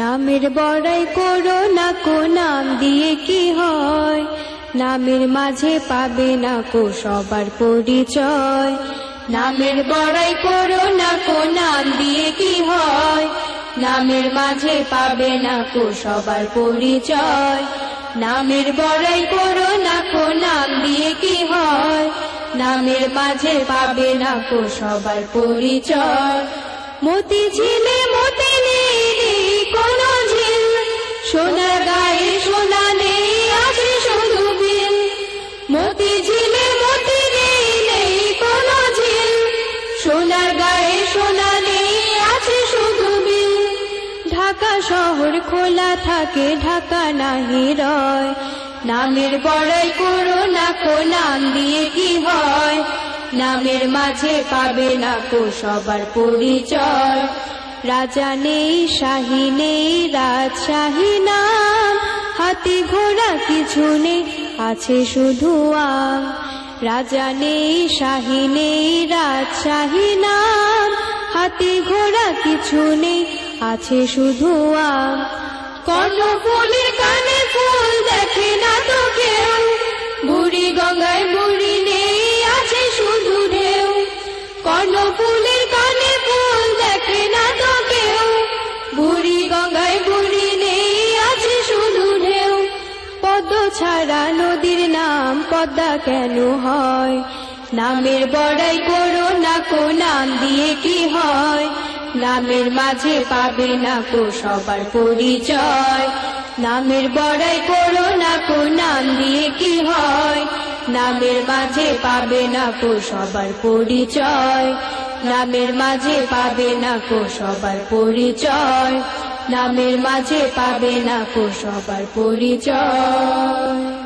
নামের বড়াই করো না কো, নাম দিয়ে কি হয়? নামের মাঝে পাবে না কো সবার পরিচয়। নামের বড়াই করো না কো, নাম দিয়ে কি হয়? নামের মাঝে পাবে না কো সবার পরিচয়। নামের বড়াই করো না কো, নাম দিয়ে কি হয়? নামের মাঝে পাবে না কো সবার পরিচয়। মতি ঝিলে মতি আছে শুধু কোনো ঝিল। সোনার আছে শুধু ঢাকা শহর খোলা থাকে, ঢাকা নাহি রয়। নামের বড়াই করো না কো নাম দিয়ে কি হয়? নামের মাঝে পাবে না কো সবার পরিচয়। রাজা নেই, শাহী নেই, রাজশাহী নাম। হাতি ঘোড়া কিছু নেই, আছে শুধু আম। রাজা নেই, শাহী নেই, রাজশাহী নাম। হাতি ঘোড়া কিছু নেই, আছে শুধু আম। কর্ণ ফুলের কানে ফুল গঙ্গায় বুড়ি নেই আছে শুধু ঢেউ। পদ্ম ছাড়া নদীর নাম পদ্মা কেন হয়? নামের বড়াই করো না কো, নাম দিয়ে কি হয়? নামের মাঝে পাবে না কো সবার পরিচয়। নামের বড়াই করো না কো, নাম দিয়ে কি হয়? নামের মাঝে পাবে না কো সবার পরিচয়। নামের মাঝে পাবে না কো সবার পরিচয়। নামের মাঝে পাবে না কো সবার পরিচয়।